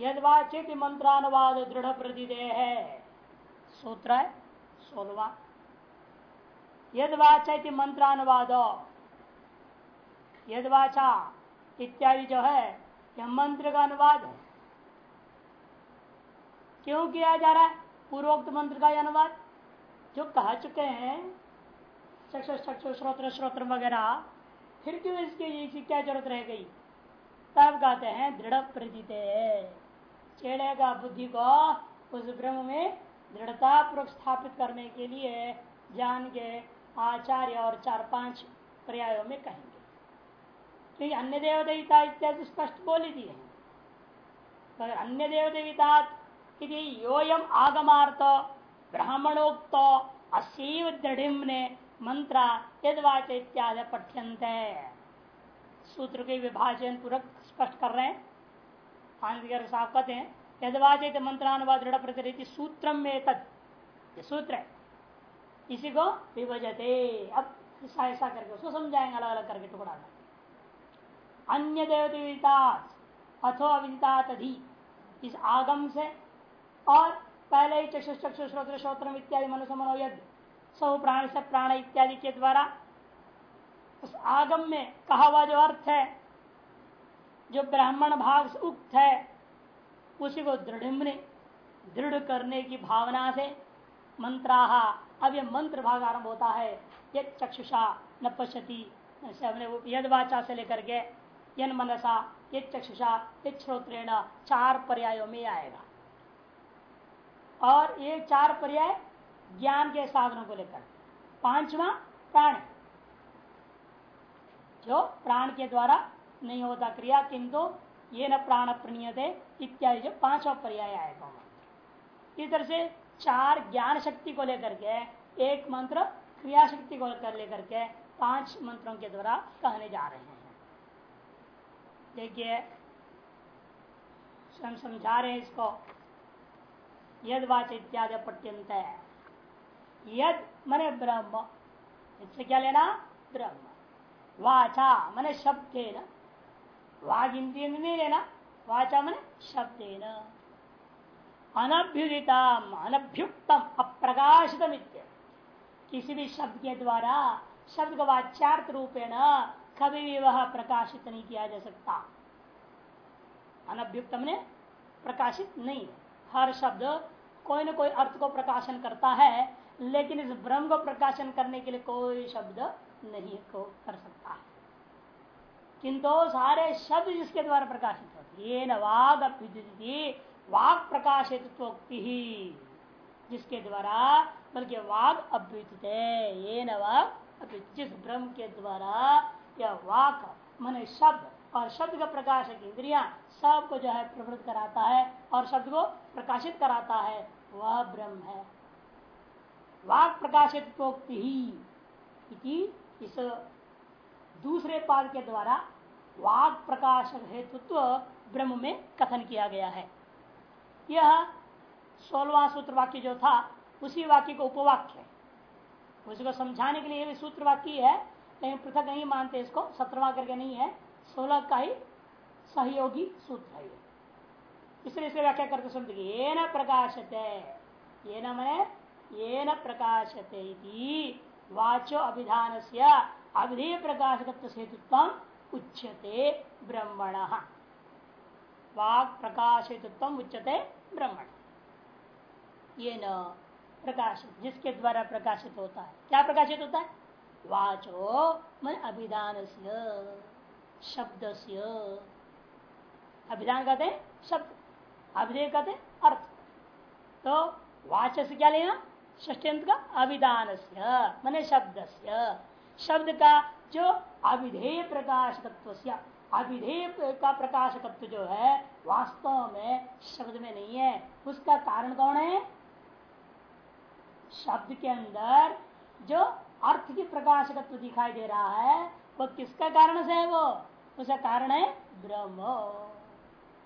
यदवाचित मंत्रानुवाद दृढ़ प्रतिदे है। सूत्र है, सोलवा। यदवाचित मंत्रानुवाद, यदवाचा इत्यादि जो है, यह मंत्र का अनुवाद है। क्यों किया जा रहा है? पूर्वोक्त मंत्र का अनुवाद। जो कह चुके हैं चक्षु चक्षु श्रोत्र श्रोत्र वगैरह, फिर क्यों इसके, इसकी क्या ज़रूरत रह गई? तब कहते हैं, दृढ़ प्रतीत चेड़ेगा बुद्धि को उस ब्रह्म में दृढ़ता पूर्वक स्थापित करने के लिए जान के आचार्य और चार पाँच पर्यायों में कहेंगे। क्योंकि अन्य देवदेविता इत्यादि स्पष्ट बोल ही दिए हैं। अन्य देवदेविता योयम आगमार्थ ब्राह्मणोक्त असीव दृढ़ ने मंत्र यदवाच इत्यादि पठ्यंत सूत्र के विभाजन पूर्वक स्पष्ट कर रहे हैं। आनंद साफ़ कहते हैं। यदवाचित मंत्रानुवाद दृढ़ प्रचलित सूत्रम में तत् सूत्र है। इसी को विभजते। अब ऐसा ऐसा करके उसको समझाएँगे अलग अलग करके टुकड़ा अन्य देवता अथो अविदितात अधि इस आगम से, और पहले ही चक्षु चक्षु श्रोत्र श्रोत्र इत्यादि, मनुष्य मनोयद सब प्राण से प्राण इत्यादि के द्वारा, उस आगम में कहा हुआ जो अर्थ है जो ब्राह्मण भाग से उक्त है, उसी को दृढ़ दृढ़ करने की भावना से मंत्राहा, अब यह मंत्र भाग आरंभ होता है ये चक्षुषा न पश्यति हमने यदवाचा से लेकर के यन मनसा ये चक्षुषा ये श्रोत्रेण, चार पर्यायों में आएगा। और ये चार पर्याय ज्ञान के साधनों को लेकर। पांचवा प्राण। जो प्राण के द्वारा नहीं होता। क्रिया किंतु ये न प्राण प्रणीयते इत्यादि जो पांचवा पर्याय आएगा इस तरह से चार ज्ञान शक्ति को लेकर के, एक मंत्र क्रिया शक्ति को लेकर लेकर के पाँच मंत्रों के द्वारा कहने जा रहे हैं। देखिए स्वयं समझा रहे हैं इसको। यद वाच इत्यादि पट्यंत है यद मने ब्रह्म। इससे क्या लेना? ब्रह्म। वाचा मने शब्द वाग इंद्रिय में नहीं लेना वाचा मन शब्द न अनभ्युदिता अनभ्युक्तम अप्रकाशित किसी भी शब्द के द्वारा, शब्द का वाच्यार्थ रूपेण कभी भी वह प्रकाशित नहीं किया जा सकता। अनभ्युक्त ने प्रकाशित नहीं। हर शब्द कोई ना कोई अर्थ को प्रकाशन करता है, लेकिन इस ब्रह्म को प्रकाशन करने के लिए कोई शब्द नहीं को कर सकता। है किंतु सारे शब्द जिसके द्वारा प्रकाशित होते ये न वाग वाग प्रकाशित ही, जिसके द्वारा, बल्कि वाग अभ्युत है ये न जिस ब्रह्म के द्वारा या वाक, मन शब्द और शब्द का प्रकाशक इंद्रिया सबको जो है प्रवृत्त कराता है और शब्द को प्रकाशित कराता है, वह ब्रह्म है। वाक प्रकाशित ही इस दूसरे पाद के द्वारा वाक प्रकाशक हेतुत्व ब्रह्म में कथन किया गया है। यह सोलवा सूत्र वाक्य जो था, उसी वाक्य को उपवाक्य उसको समझाने के लिए भी सूत्र वाक्य है, लेकिन पृथक नहीं मानते इसको, सत्रवा करके नहीं है। सोलह का ही सहयोगी सूत्र है इसलिए इसे व्याख्या करते सुनते ये न प्रकाशते, ये न मने, ये न प्रकाशते वाचो अभिधान से अभिधेय प्रकाशकत्व हेतुत्व उच्यते ब्रह्मण। वाक प्रकाशित्व उच्यते ब्रह्मण। ये न प्रकाशित जिसके द्वारा प्रकाशित होता है, क्या प्रकाशित होता है? वाचो मन अभिधान शब्द से अभिधान कहते हैं शब्द, अभिधेय कहते अर्थ। तो वाच से क्या लेना? ष्टंत का अभिधान से शब्द शब्द का जो अभिधेय प्रकाशकत्व अभिधेय का प्रकाश तत्व जो है, वास्तव में शब्द में नहीं है। उसका कारण कौन है? शब्द के अंदर जो अर्थ की प्रकाश तत्व दिखाई दे रहा है, वो किसका कारण से है वो? उसका कारण है ब्रह्म।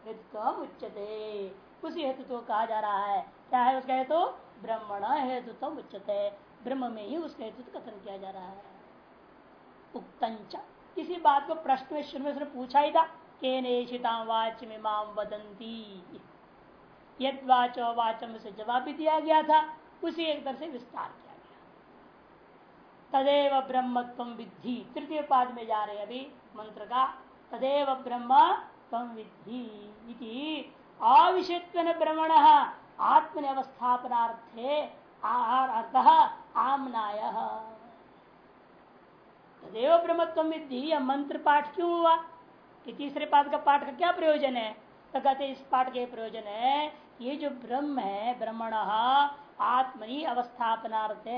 हेतु उच्चते उसी हेतु तो कहा जा रहा है। क्या है उसका हेतु? ब्रह्मण हेतु तो उच्चते ब्रह्म में ही उसका हेतु कथन किया जा रहा है। उक्तंच इसी बात को प्रश्न में में पूछा ही था के नेशिता वाच में वदंती। यद वाचो वाचम से जवाब भी दिया गया था, उसी एक तरह से विस्तार किया गया। तदेव ब्रह्मत्व विद्धि। तृतीय पाद में जा रहे अभी मंत्र का। तदेव ब्रह्म तम विद्धि अविषयत्व ब्रह्मण आत्मन अवस्थापनार्थे अर्थ आमनाय। तदेव ब्रह्मत्व विद्धि। यह मंत्र पाठ क्यों हुआ? कि तीसरे पाद का पाठ का क्या प्रयोजन है? तो कहते इस पाठ के प्रयोजन है ये जो ब्रह्म है, ब्रह्मण आत्मनि अवस्थापनार्थ।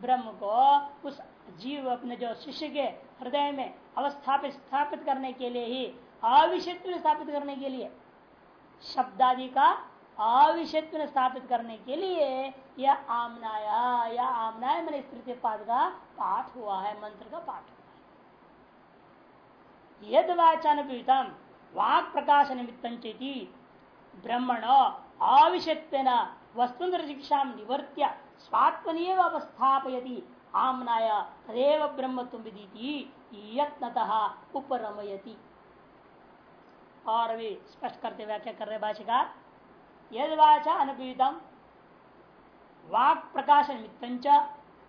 ब्रह्म को उस जीव, अपने जो शिष्य के हृदय में अवस्थापित स्थापित करने के लिए ही अविषत्व स्थापित करने के लिए, शब्दादि का अविषत्व स्थापित करने के लिए यह आमनाया या आमनाय मैंने तृतीय पाद का पाठ हुआ है, मंत्र का पाठ हुआ है। यद वाचानुपीतम वाक प्रकाश निमित्त ब्रह्मण अविषत्व वस्तुंतर शिक्षा निवर्त्य, स्वात्मनिव अवस्थापयति, आमनाय, तदेव ब्रह्म तुम विदिति, यत्नतः उपरमयति। और अभी स्पष्ट करते व्याख्या कर रहे भाषिकार यद अनुपीतम वाक प्रकाश निमित्त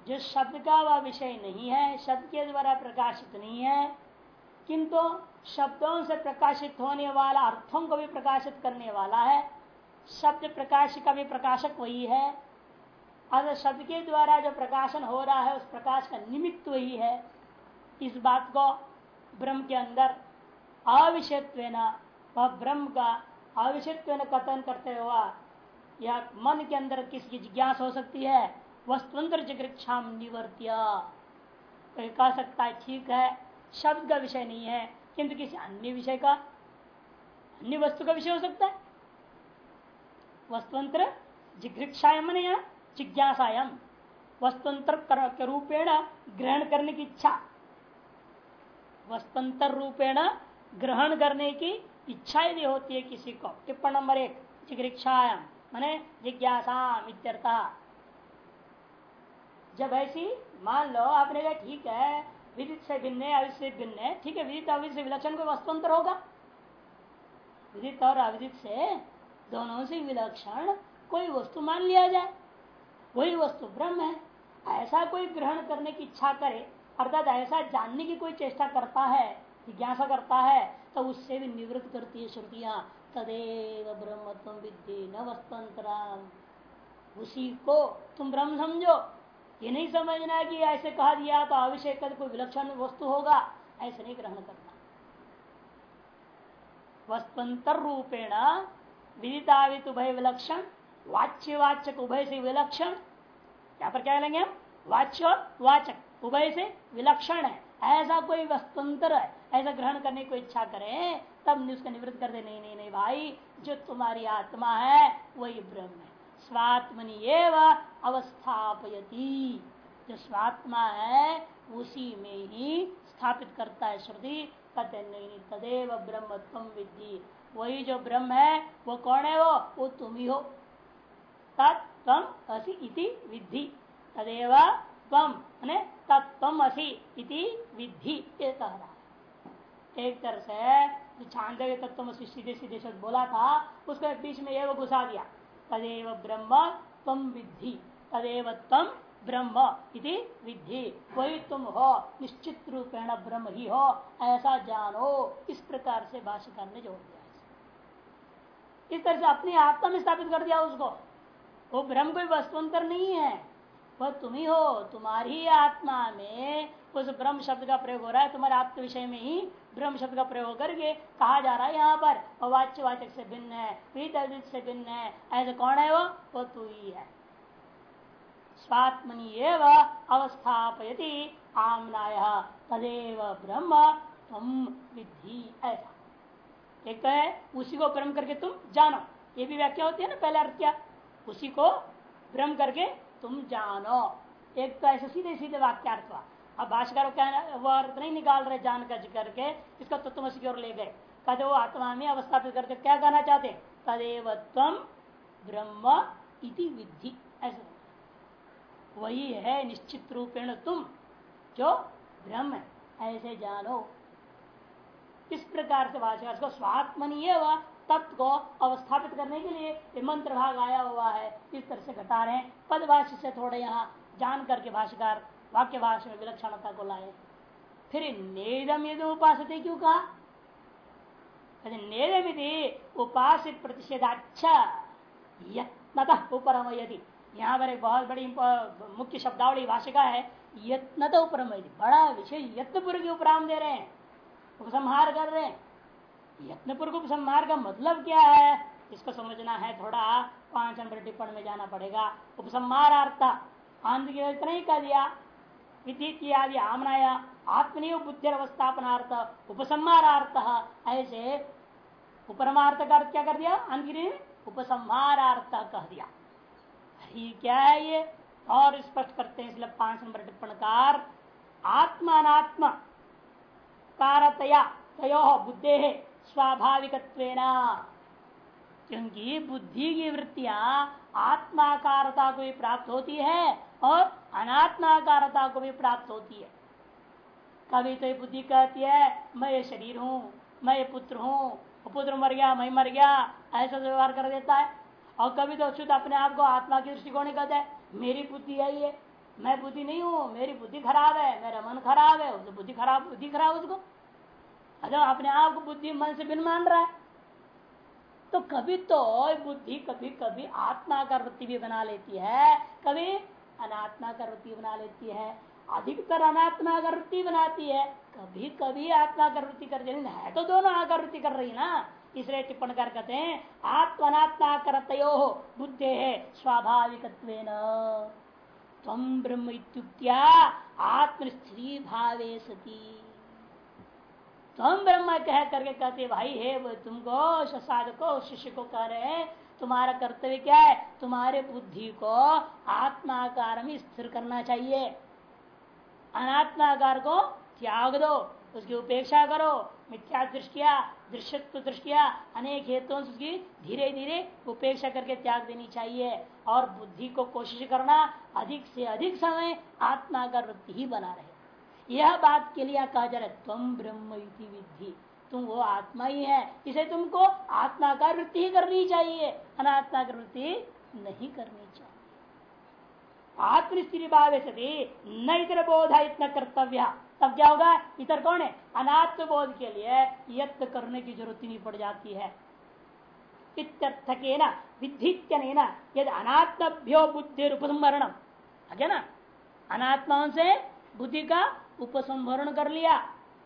जो शब्द का वह विषय नहीं है, शब्द के द्वारा प्रकाशित नहीं है, किंतु शब्दों से प्रकाशित होने वाला, अर्थों को भी प्रकाशित करने वाला है, शब्द प्रकाश का भी प्रकाशक वही है। अगर शब्द के द्वारा जो प्रकाशन हो रहा है, उस प्रकाश का निमित्त वही है। इस बात को ब्रह्म के अंदर अविषयत्व वह ब्रह्म का अविषयत्व कथन करते हुआ या मन के अंदर किसकी जिज्ञास हो सकती है? वस्तुंतर जिग्रक्षा निवर्त्य। तो कह सकता है, ठीक है, शब्द का विषय नहीं है, किंतु किसी अन्य विषय का, अन्य वस्तु का विषय हो सकता है। वस्तुअंतर जिघ्रिक्षाएँ मन या जिज्ञासायम। वस्तुअंतर के रूपेण ग्रहण करने की इच्छा। वस्तुअंतर रूपेण ग्रहण करने की इच्छा यदि होती है किसी को। टिप्पण नंबर एक जिग्रिक्षायाम मैंने जिज्ञासा जब ऐसी, मान लो, आपने कहा, ठीक है, विदित से भिन्न है भिन्न है, ठीक है, विदित से विलक्षण कोई वस्तुअंतर होगा? विदित और अविदित से दोनों से विलक्षण कोई वस्तु मान लिया जाए। वही वस्तु ब्रह्म है। ऐसा कोई ग्रहण करने की इच्छा करे, अर्थात ऐसा जानने की कोई चेष्टा करता है, जिज्ञासा करता है तो उससे भी निवृत्त करती है श्रुतियाँ। तदेव ब्रह्म तुम विद्धि न उसी को तुम ब्रह्म समझो। ये नहीं समझना कि ऐसे कहा दिया तो अभिषेक का कोई विलक्षण वस्तु होगा। ऐसे नहीं ग्रहण करना। वस्तुअंतर रूपेण विदितावित उभय विलक्षण वाच्य वाचक उभय से विलक्षण। यहाँ पर क्या लेंगे हम? वाच्य वाचक उभय से विलक्षण है। ऐसा कोई वस्तुअंतर है। ऐसा ग्रहण करने को इच्छा करें, तब उसका निवृत्त कर दे, नहीं नहीं नहीं भाई, जो तुम्हारी आत्मा है, वही ब्रह्म है। स्वात्मनि एवं अवस्थापयती। जो स्वात्मा है, उसी में ही स्थापित करता है श्रुति कहते नहीं तदेव ब्रह्म तुम विद्धि। वही जो ब्रह्म है, वो कौन है वो? वो तुम ही हो। तत्व असी इति विद्धि। तदेव तम तत्व असी इति विद्धि कह रहा एक तरह से छांदव्य तत्व में सीधे सीधे शब्द बोला था, उसको बीच में ये वो घुसा दिया। तदेव ब्रह्म तम विद्धि। तदेव तम ब्रह्म इति विद्धि। वही तुम हो, निश्चित रूपेण ब्रह्म ही हो, ऐसा जानो, इस प्रकार से भाष्यकार ने जोड़ दिया इस तरह से अपनी आत्मा में स्थापित कर दिया उसको। वो ब्रह्म कोई वस्तुअंतर नहीं है। वह तुम ही हो, तुम्हारी आत्मा में उस ब्रह्म शब्द का प्रयोग हो रहा है तुम्हारे आत्म विषय में ही ब्रह्म शब्द का प्रयोग करके कहा जा रहा है यहाँ पर। वाच्य वाचक से भिन्न है से भिन्न है, ऐसे कौन है वो? वो तू ही है। स्वात्मनि एवं अवस्थापयति आमनाय, तदेव ब्रह्म तुम विधि ऐसा। एक तो है, उसी को ब्रह्म करके तुम जानो। ये भी व्याख्या होती है ना, पहले अर्थ क्या? उसी को ब्रह्म करके तुम जानो। एक तो ऐसे सीधे सीधे वाक्यार्थ हुआ। अब भाषकर क्या वो अर्थ नहीं निकाल रहे जान कर करके, इसका तत्व की ओर ले गए। कहते वो आत्मा में अवस्थापित करके क्या कहना चाहते? तदेव तम ब्रह्म इति विधि ऐसे। वही है निश्चित रूपेण तुम, जो ब्रह्म ऐसे जानो। इस प्रकार से भाषा उसको स्वात्मनीय व तत्व को अवस्थापित करने के लिए मंत्र भाग आया हुआ है। इस तरह से घटा रहे हैं। पदभाष्य से थोड़े यहाँ जान करके भाष्यकार वाक्य भाषा में विलक्षणता को लाए। फिर नेदम यदि उपास क्यों कहा? नेदम प्रतिषेधाच्छा, यत्नतः उपरम यदि। यहाँ पर एक बहुत बड़ी मुख्य शब्दावली भाषिका है, यत्नत उपरम यदि। बड़ा विशेष यत्नपुर के उपराम दे रहे हैं, उपसंहार कर रहे हैं। यत्नपूर्वक उपसंहार का मतलब क्या है? इसको समझना है थोड़ा, पाँच नंबर टिप्पण में जाना पड़ेगा। उपसंहार उपसंहारार्थ, आंध्र के ही कह दिया। आदि आमनाया आत्मनिव बुद्धि अवस्थापनार्थ उपसंहारार्थ। ऐसे उपरमार्थ का क्या कर दिया अंग्री उपसंहारार्थ कह दिया। क्या है ये? और स्पष्ट करते हैं इसलिए पाँच नंबर टिप्पणकार आत्मात्म कारतया, तयो बुद्धे स्वाभाविक क्योंकि बुद्धि की वृत्तियाँ आत्माकारता को भी प्राप्त होती है और अनात्माकारता को भी प्राप्त होती है। कभी तो बुद्धि कहती है, मैं ये शरीर हूँ, मैं ये पुत्र हूँ पुत्र मर गया, मैं मर गया। ऐसा व्यवहार कर देता है। और कभी तो शुद्ध अपने आप को आत्मा की दृष्टिकोण कहता है, मेरी बुद्धि है ये, मैं बुद्धि नहीं हूँ, मेरी बुद्धि खराब है, मेरा मन खराब है, उसे बुद्धि खराब बुद्धि खराब उसको। अच्छा अपने आप को बुद्धि मन से बिन मान रहा है। तो कभी तो बुद्धि कभी कभी आत्मा का वृत्ति भी बना लेती है। कभी अनात्मा का वृत्ति बना लेती है अधिकतर अनात्मा का वृत्ति बनाती है कभी कभी आत्मा का वृत्ति कर है तो दोनों आकर वृत्ति कर रही ना? इसलिए टिप्पण कर कहते हैं आत्मनात्मा करतयो बुद्धे है स्वाभाविक आत्मस्त्री भावे सती। तो हम ब्रह्म कह करके कहते भाई है वो तुमको साधको शिष्य को कह रहे हैं तुम्हारा कर्तव्य क्या है? तुम्हारे बुद्धि को आत्माकार में स्थिर करना चाहिए। अनात्माकार को त्याग दो, उसकी उपेक्षा करो। मिथ्या दृष्टिया, दृश्यत्व दृष्टिया, अनेक हेतुओं से उसकी धीरे धीरे उपेक्षा करके त्याग देनी चाहिए। और बुद्धि को कोशिश करना, अधिक से अधिक समय आत्माकार वृत्ति ही बना रहे। यह बात के लिए कहा जा रहा है तुम ब्रह्म विधि तुम वो आत्मा ही है। इसे तुमको आत्मा का वृत्ति ही करनी चाहिए। अनात्मा की वृत्ति नहीं करनी चाहिए। आत्मस्त्री भाव सती न इतर बोधा इतना कर्तव्य। तब क्या होगा? इतर कौन है? अनात्म बोध के लिए यत्न करने की ज़रूरत नहीं पड़ जाती है। इत्यर्थक अनात्मभ्यो बुद्धि उपसंहरण ना? अनात्माओं से बुद्धि का उपसंहरण कर लिया।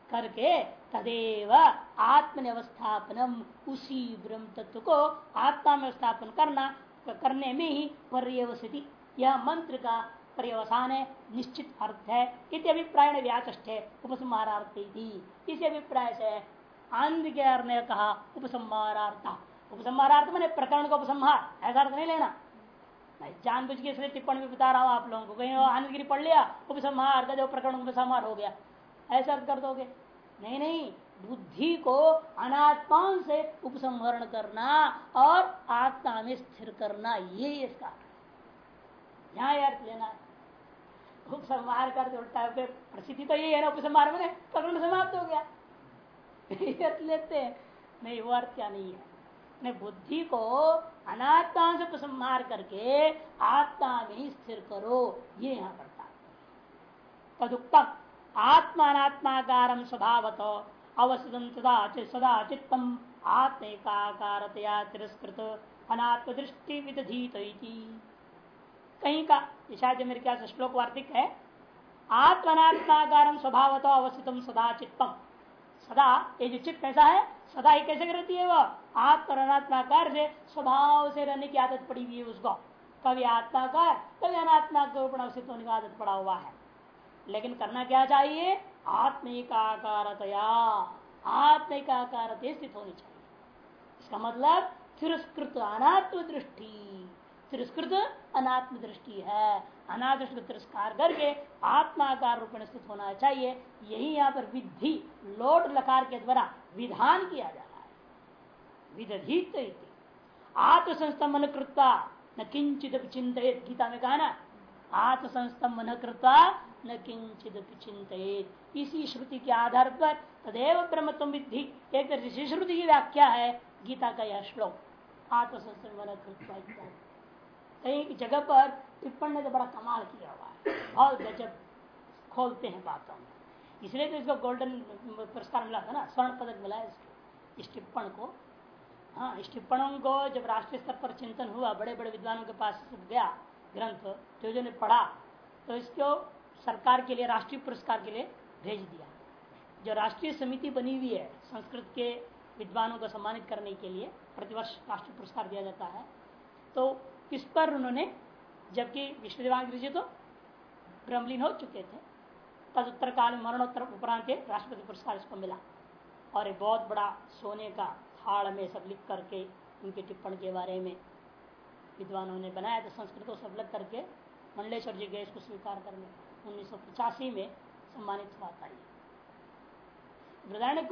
करके तदेव आत्मनिवस्थापनम उसी ब्रह्म तत्व को आत्मा में स्थापन करना, करने में ही पर्यवसिति। यह मंत्र का पर्यवसान है, निश्चित अर्थ है। इस अभिप्राय व्याचष्ट है उपसंहारार्थ। इस अभिप्राय से आंध्र के ने कहा, उपसंहारार्थ। उपसंहारार्थ मैंने प्रकरण का उपसंहार, ऐसा अर्थ नहीं लेना। मैं जानबूझ के टिप्पणी भी बता रहा हूँ आप लोगों को, कहीं आनंदगिरी पढ़ लिया, उपसंहार का जो प्रकरण उपसंहार हो गया। ऐसा अर्थ कर दोगे? नहीं नहीं। बुद्धि को अनात्माओं से उपसंहरण करना और आत्मा में स्थिर करना, ये इसका यहाँ अर्थ लेना उपसंहार कर उल्टा प्रसिद्धि तो यही है ना, उपसंहार में प्रकरण समाप्त हो गया। अर्थ लेते हैं। नहीं, वो अर्थ क्या नहीं है। बुद्धि को अनात्मा से उपसंहार करके आत्मा में स्थिर करो, ये यहाँ पड़ता तदुक्तम। आत्मात्माकार स्वभावत अवसदन सदा सदा चित्तम आत्मेकाकारतया तिरस्कृत अनात्म दृष्टि विदधीत कहीं का शायद मेरे क्या श्लोक वार्तिक है आत्मनात्माकार स्वभावत अवस्थितम सदा चित्तम सदा, ये जो चित्त कैसा है, सदा ही कैसे रहती है वह आत्मनात्माकार से, स्वभाव से रहने की आदत पड़ी हुई है उसको। कभी आत्माकार, कभी अनात्मा के ऊपर अवस्थित होने की आदत पड़ा हुआ है। लेकिन करना क्या चाहिए? आत्मिकाकारतया आत्मिकाकार स्थित होनी चाहिए। इसका मतलब तिरस्कृत अनात्म दृष्टि तिरस्कृत अनात्म दृष्टि है अनादृष्ट तिरस्कार करके आत्माकार रूप में स्थित होना चाहिए। यही यहाँ पर विधि, लोट लकार के द्वारा विधान किया जा रहा है। विदधित आत्मसंस्तम कृता न किंचित चिंतित गीता में कहा ना आत्मसंस्तम कृता न किंचित चिंतित इसी श्रुति के आधार पर तदेव ब्रह्म तुम विधि एक ऋषि श्रुति की व्याख्या है, गीता का यह श्लोक। आत्मसंसर्ग कई जगह पर टिप्पण ने तो बड़ा कमाल किया हुआ है। बहुत गजब खोलते हैं बातों में। इसलिए तो इसको गोल्डन पुरस्कार मिला था ना, स्वर्ण पदक मिला है इसको। इस टिप्पण को। हाँ इस टिप्पणों को जब राष्ट्रीय स्तर पर चिंतन हुआ बड़े बड़े विद्वानों के पास गया ग्रंथ जो जो ने पढ़ा तो इसको सरकार के लिए, राष्ट्रीय पुरस्कार के लिए भेज दिया। जो राष्ट्रीय समिति बनी हुई है, संस्कृत के विद्वानों को सम्मानित करने के लिए प्रतिवर्ष राष्ट्रीय पुरस्कार दिया जाता है तो इस पर उन्होंने, जबकि विश्वदेवांग्री जी तो ब्रह्मलीन हो चुके थे तदुत्तर काल में मरणोत्तर उपरांत राष्ट्रपति पुरस्कार इसको मिला। और एक बहुत बड़ा सोने का थाड़ में सब लिख करके, उनके टिप्पण के बारे में विद्वानों ने बनाया तो संस्कृत को सब करके, मंडलेश्वर जी गए इसको स्वीकार करने। उन्नीस में सम्मानित हुआ था ये।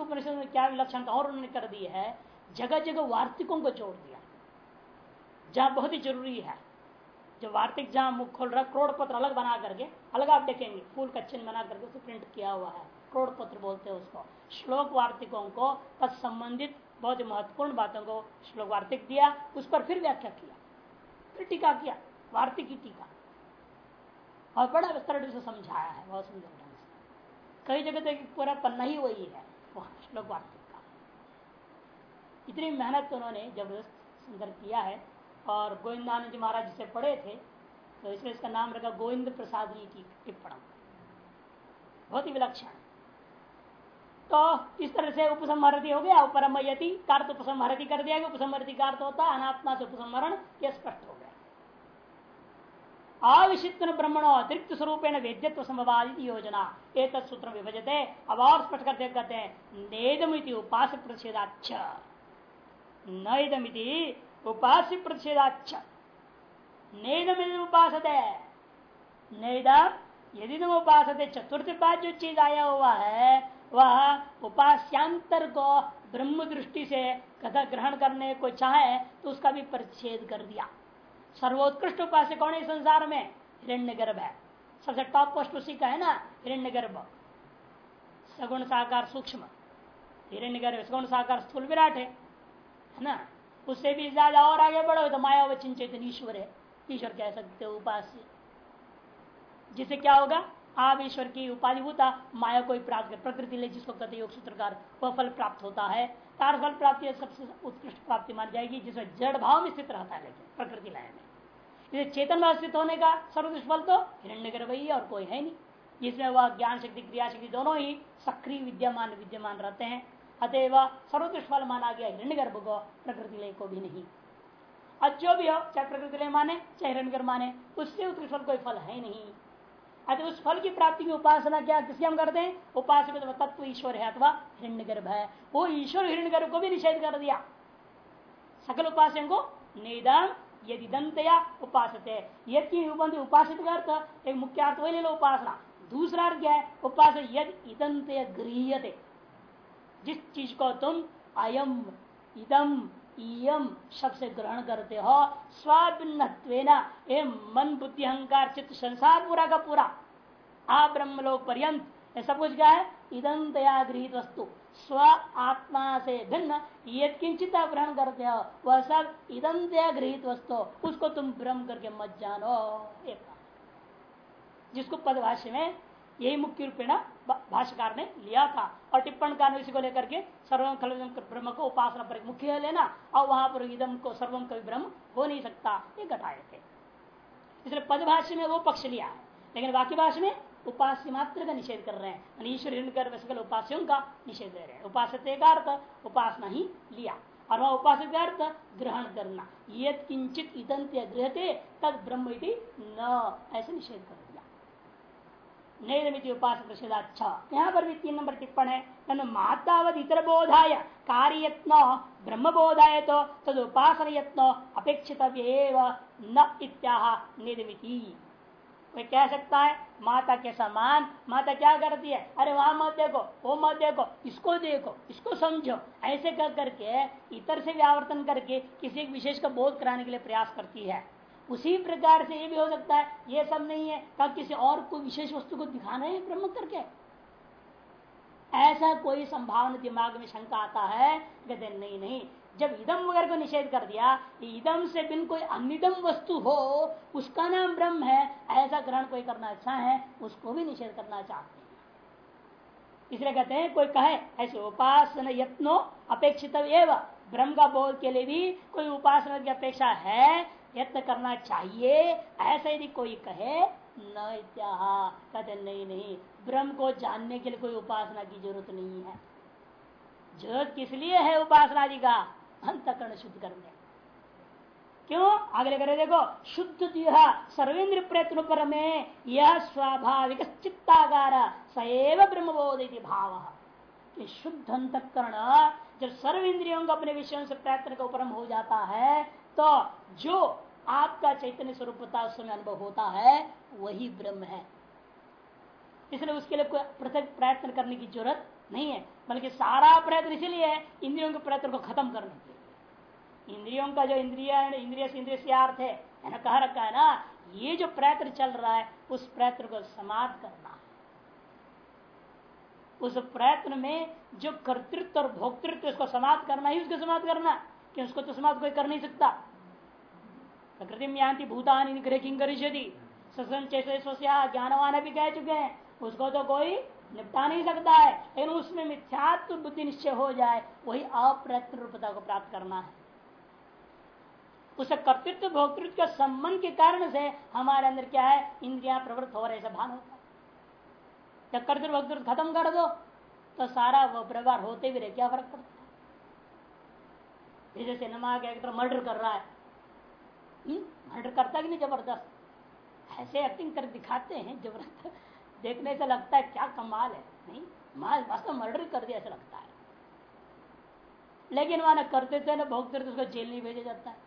उपनिषद में क्या विलक्षण और उन्होंने कर दी है जगह जगह वार्तिकों को जोड़ दिया। जहाँ बहुत ही ज़रूरी है। जो वार्तिक जहाँ मुख खोल रहा, करोड़ पत्र अलग बना करके, अलग आप देखेंगे, फूल का चिन्ह बना करके उसे प्रिंट किया हुआ है। करोड़ पत्र बोलते हैं उसको। श्लोक वार्तिकों को तत्संबंधित बहुत महत्वपूर्ण बातों को श्लोक वार्तिक दिया, उस पर फिर व्याख्या किया। फिर टीका किया। वार्तिक की टीका। और बड़ा विस्तार से समझाया है, बहुत सुंदर ढंग से। कई जगह तो पूरा पन्ना ही वही है श्लोक वार्तिक का। इतनी मेहनत उन्होंने ज़बरदस्त सुंदर किया है, और गोविंदानंद जी महाराज जिसे पढ़े थे तो इसलिए इसका नाम रखा गोविंद प्रसाद की टिप्पणा बहुत ही विलक्षण। तो इस तरह से उपसंहारती हो गया परमयति कार्त उपसंहारती कर दिया गया उपसंहारती कार्त होता, अनात्मा से उपसंहरण यह स्पष्ट हो गया। आविशित ब्रह्मणो अतिरिक्त स्वरूपेण वेद्यत्व समवादित योजना। एक सूत्र विभजते अब और स्पष्ट करते कहते हैं नेदमिति उपास प्रतिषेधाच नदमिति उपास्य प्रतिषेधाच नेदमिति उपासते। नेदम यदि तुम उपासते चतुर्थ बात जो चीज़ आया हुआ है वह उपास्यांतर को ब्रह्म दृष्टि से कथा ग्रहण करने को चाहे तो उसका भी परिच्छेद कर दिया। सर्वोत्कृष्ट उपास्य कौन है संसार में? हिरण्य गर्भ है। सबसे टॉप पोस्ट उसी का है ना? हिरण्य गर्भ सगुण साकार सूक्ष्म। हिरण्य गर्भ सगुण साकार स्थूल विराट है। ना? उससे भी ज़्यादा और आगे बढ़ो तो माया वचन चेतन ईश्वर है। ईश्वर कह सकते हो उपास्य। जिसे क्या होगा? आप ईश्वर की उपाधि होता माया को प्राप्त कर, प्रकृति ले जिसको कहते योग सूत्रकार, वह फल प्राप्त होता है। तार फल प्राप्ति सबसे उत्कृष्ट प्राप्ति मान जाएगी, जिसमें जड़ भाव में स्थित रहता है लेकिन प्रकृति लय में इसे चेतन में स्थित होने का सर्वोत्कृष्ट फल तो हिरण्य ही और कोई है नहीं। जिसमें वह ज्ञान शक्ति, क्रिया शक्ति दोनों ही सक्रिय, विद्यमान विद्यमान रहते हैं। अतएव सर्वोत्कृष्ट फल माना गया हिरण्य को, प्रकृति लय को भी नहीं। अब जो भी हो, चाहे प्रकृति लय माने, चाहे हिरण्य माने, उससे उत्कृष्ट फल कोई फल है नहीं। अतः उस फल की प्राप्ति की उपासना क्या, किसके हम करते हैं? उपासना तो तत्व ईश्वर है अथवा हिरण्य गर्भ है। वो ईश्वर हिरण्य को भी निषेध कर दिया। सकल उपासन को निदम यदि दंतया उपासित है यदि उपासित का अर्थ एक मुख्य अर्थ वही ले लो उपासना। दूसरा अर्थ क्या है? उपास यद गृहते जिस चीज़ को तुम अयम, इदम इम शब्द से ग्रहण करते हो स्वाभिन्न मन, बुद्धि, अहंकार, चित्त, संसार पूरा का पूरा। आ ब्रह्म लोक पर्यंत सब कुछ क्या है? इदम दया गृहित वस्तु स्व आत्मा से भिन्न ये किंचित ग्रहण करते हो। वह सब इदम गृहित वस्तु उसको तुम ब्रह्म करके मत जानो। एक जिसको पदभाष्य में यही मुख्य रूपेण भाष्यकार ने लिया था। और टिप्पण का इसी को लेकर के सर्वम खल ब्रह्म को उपासना पर मुख्य लेना। और वहाँ पर इदम को सर्वम कभी ब्रह्म हो नहीं सकता। ये घटाए थे इसलिए पदभाष्य में वो पक्ष लिया लेकिन बाकी भाषा में उपास्य मात्र का निषेध कर रहे हैं। ईश्वर हिरण सकल उपास्यों का निषेध दे रहे हैं। उपास्य का अर्थ, उपासना ही लिया। और वह उपासक अर्थ, ग्रहण करना। ये किंचित इदंत गृहते, तद ब्रह्म न। ऐसे निषेध कर नैदमिति उपास अच्छा यहाँ पर भी तीन नंबर टिप्पण है। मातावत इतर बोधाय कार्य यत्न ब्रह्म बोधाय तो तद उपासन यत्न अपेक्षित न इत्याह निदमिति कोई कह सकता है, माता के समान, माता क्या करती है? अरे वहाँ मत देखो, वो मत देखो, इसको देखो, इसको समझो। ऐसे कर करके, इतर से व्यावर्तन करके किसी एक विशेष का बोध कराने के लिए प्रयास करती है। उसी प्रकार से ये भी हो सकता है, ये सब नहीं है कब किसी और को विशेष वस्तु को दिखाना है ब्रह्म करके। ऐसा कोई संभावना दिमाग में शंका आता है, कहते नहीं नहीं जब इदम वगैरह को निषेध कर दिया इदम से बिन कोई अनिदम वस्तु हो, उसका नाम ब्रह्म है, ऐसा ग्रहण कोई करना अच्छा है, उसको भी निषेध करना चाहते हैं। इसलिए कहते हैं, कोई कहे, ऐसे उपासना यत्नो अपेक्षित एवं। ब्रह्म का बोध के लिए भी कोई उपासना की अपेक्षा है, यत्न करना चाहिए, ऐसा यदि कोई कहे, न कहते नहीं नहीं, ब्रह्म को जानने के लिए कोई उपासना की ज़रूरत नहीं है। ज़रूरत किस लिए है उपासना जी का? अंतकरण शुद्ध करने। क्यों? अगले करे देखो शुद्ध सर्वेंद्र प्रयत्न पर में यह स्वाभाविक चित्तागार सएव ब्रह्मबोध भाव। शुद्ध अंतकरण, जब सर्व इंद्रियों को अपने विषयों से प्रयत्न का उपरम हो जाता है तो जो आपका चैतन्य स्वरूप उस समय अनुभव होता है, वही ब्रह्म है। इसलिए उसके लिए कोई पृथक प्रयत्न करने की ज़रूरत नहीं है, बल्कि सारा प्रयत्न इसीलिए इंद्रियों के प्रयत्न को खत्म करने के इंद्रियों का जो इंद्रिया है, इंद्रिय से इंद्रिय अर्थ है ना, कहा रखा है ना, ये जो प्रयत्न चल रहा है, उस प्रयत्न को समाप्त करना। उस प्रयत्न में जो कर्तृत्व और भोक्तृत्व, उसको समाप्त करना ही उसको समाप्त करना कि उसको तो समाप्त कोई कर नहीं सकता। प्रकृति में यहाँ भूतान निग्रह किंग ज्ञानवान भी कह चुके हैं, उसको तो कोई निपटा नहीं सकता है, लेकिन उसमें मिथ्यात्व बुद्धि निश्चय हो जाए, वही अप्रयत्न रूपता को प्राप्त करना है। उसे कर्तृत्व, भोक्तृत्व के संबंध के कारण से हमारे अंदर क्या है? इंद्रिया प्रवृत्त हो रहे ऐसा भान होता है। जब कर्तृत्व, भोक्तृत्व खत्म कर दो तो सारा वो व्यवहार होते भी रहे, क्या फ़र्क पड़ता है? जैसे सिनेमा के एक्टर मर्डर कर रहा है। मर्डर? करता कि नहीं ज़बरदस्त? ऐसे एक्टिंग कर दिखाते हैं, ज़बरदस्त। देखने से लगता है, क्या कमाल है। नहीं, माल वास्तव मर्डर कर दिया, ऐसा लगता है। लेकिन वहाँ करते थे ना भोगते थे उसको जेल नहीं भेजा जाता है।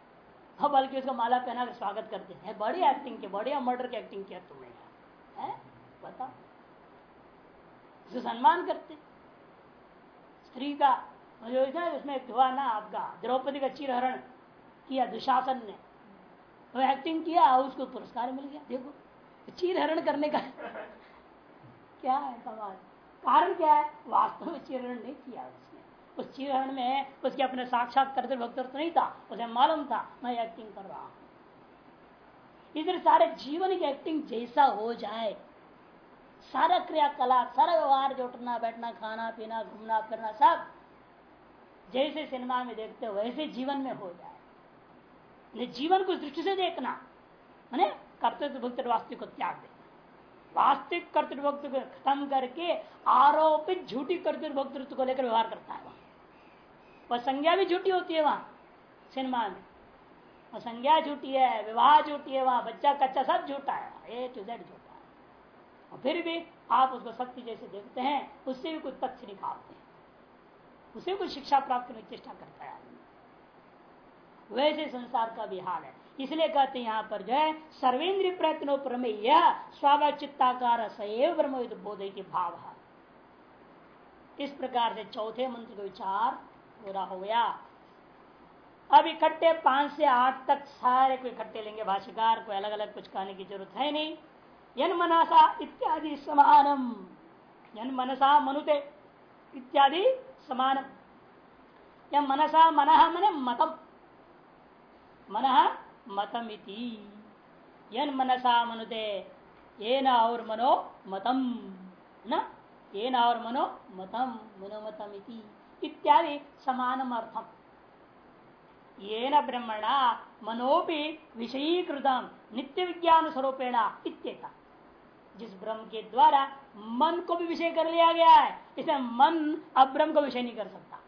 हाँ बल्कि उसको माला पहना कर स्वागत करते हैं। बड़ी एक्टिंग की बढ़िया मर्डर की एक्टिंग किया तुमने है? बताओ उसे सम्मान करते। स्त्री का, जो उसमें हुआ ना आपका, द्रौपदी का चिरहरण किया, दुशासन ने। वो एक्टिंग किया उसको पुरस्कार मिल गया। देखो चीरहरण करने का क्या है कमाल। कारण क्या है? वास्तव में चीरहरण नहीं किया उसने। उस चीरहरण में उसके अपने साक्षात करते भक्त नहीं था। उसे मालूम था, मैं एक्टिंग कर रहा हूँ। इधर सारे जीवन की एक्टिंग जैसा हो जाए। सारा क्रियाकलाप, सारा व्यवहार, जो उठना, बैठना, खाना, पीना, घूमना, फिरना, सब जैसे सिनेमा में देखते हो, वैसे जीवन में हो जाए। जीवन को दृष्टि से देखना मैंने कर्तव्य भक्त वास्तविक को त्याग दे वास्तविक कर्तृभक्त को खत्म करके आरोपित झूठी कर्तृभक्तृत्व को लेकर व्यवहार करता है वह संज्ञा भी झूठी होती है वहाँ, सिनेमा में। वह संज्ञा झूठी है, विवाह झूठी है वहाँ, बच्चा कच्चा सब झूठा है ए टू जेड झूठा है। और फिर भी आप उसको सत्य जैसे देखते हैं, उससे भी कुछ तथ्य निकालते हैं। उसे कुछ शिक्षा प्राप्त करने की चेष्टा करता है आदमी। वैसे संसार का भी हाल है। इसलिए कहते हैं यहाँ पर जो है सर्वेन्द्रीय प्रयत्नों प्रमेय स्वाभाविक चित्ताकार सैव ब्रह्म बोध के भाव है। इस प्रकार से चौथे मंत्र का विचार पूरा हो गया। अब इकट्ठे पाँच से आठ तक सारे को इकट्ठे लेंगे। भाष्यकार को अलग अलग कुछ कहने की ज़रूरत है नहीं। यन मनसा इत्यादि समानम। यन मनसा मनुते इत्यादि समानम। या मनसा मन मन मतम। मन मतमिति। यन मनसा मनुते ये न और मनो मतम। न ये न और मनो मतम। मनोमतम इत्यादि समान अर्थम ये न ब्रह्मणा मनोपि विषयीकृतम नित्य विज्ञान स्वरूपेण इत्येता। जिस ब्रह्म के द्वारा मन को भी विषय कर लिया गया है, इसे मन अब ब्रह्म को विषय नहीं कर सकता।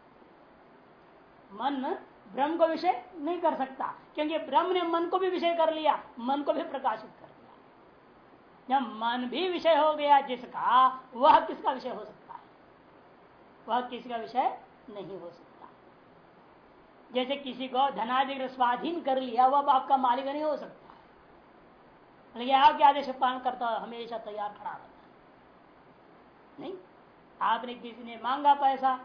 मन ब्रह्म को विषय नहीं कर सकता, क्योंकि ब्रह्म ने मन को भी विषय कर लिया, मन को भी प्रकाशित कर दिया जब मन भी विषय हो गया जिसका, वह किसका विषय हो सकता है किसी का विषय नहीं हो सकता। जैसे किसी को धनादि स्वाधीन कर लिया, वह आपका मालिक नहीं हो सकता। लेकिन आपके आदेश पालन करता हमेशा तैयार खड़ा रहता नहीं, आपने किसी ने मांगा पैसा,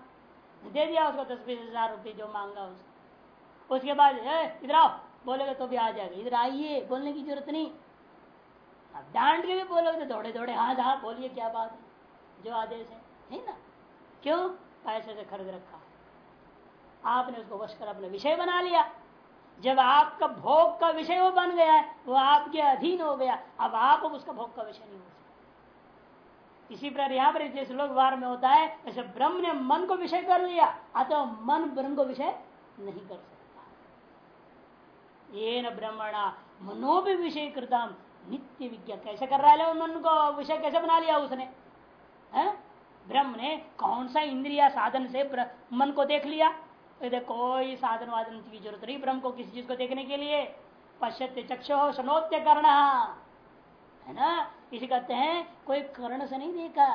दे दिया उसको दस बीस हज़ार रुपये, जो मांगा उसको उसके बाद इधर आओ। बोलेगा तो भी आ जाएगा। इधर आइए, बोलने की ज़रूरत नहीं। अब डांट के भी बोलोगे तो दौड़े दौड़े हाँ हाँ बोलिए, क्या बात है? जो आदेश है। है ना? क्यों? पैसे से खरीद रखा। आपने उसको वश कर अपने विषय बना लिया। जब आपका भोग का विषय वो बन गया है वो आपके अधीन हो गया, अब आप उसका भोग का विषय नहीं हो सकता। इसी प्रकार यहाँ पर जैसे लोग वार में होता है ऐसे ब्रह्म ने मन को विषय कर लिया, अतः मन ब्रह्म को विषय नहीं कर सकता। ये न ब्रह्मणा मनो भी विषय कृतम नित्य विज्ञा कैसे कर रहा है मन को? विषय कैसे बना लिया उसने? है? ब्रह्म ने कौन सा इंद्रिया साधन से मन को देख लिया? तो कोई साधन वादन की ज़रूरत नहीं ब्रह्म को किसी चीज़ को देखने के लिए। पश्चित चक्षो शनोत्य करना है ना? इसे कहते हैं, कोई कर्ण से नहीं देखा।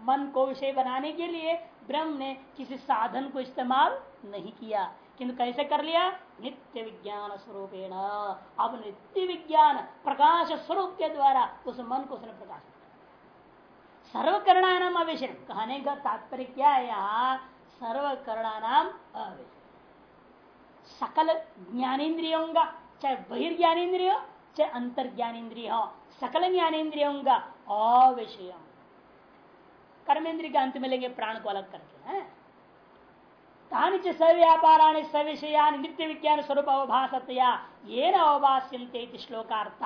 मन को विषय बनाने के लिए ब्रह्म ने किसी साधन को इस्तेमाल नहीं किया। किंतु कैसे कर लिया? नित्य विज्ञान स्वरूपेण। अब नित्य विज्ञान प्रकाश स्वरूप के द्वारा उस मन को उसने प्रकाशित सर्वकरणानाम अविषय कहने का तात्पर्य क्या है यहाँ सर्वकरणानाम अविषय सकल ज्ञानेन्द्रियों का चाहे बहिर्ज्ञानेन्द्रिय, चाहे अंतर ज्ञानेन्द्रिय हो सकल ज्ञानेन्द्रियों का अविषय कर्मेंद्रिय के अंत में लेंगे प्राण को अलग करके है? तानि च सव्यापाराणि सविषया नित्य विज्ञान स्वरूप अवभाषतया ये न अवभाष्यन्ते श्लोकार्थ।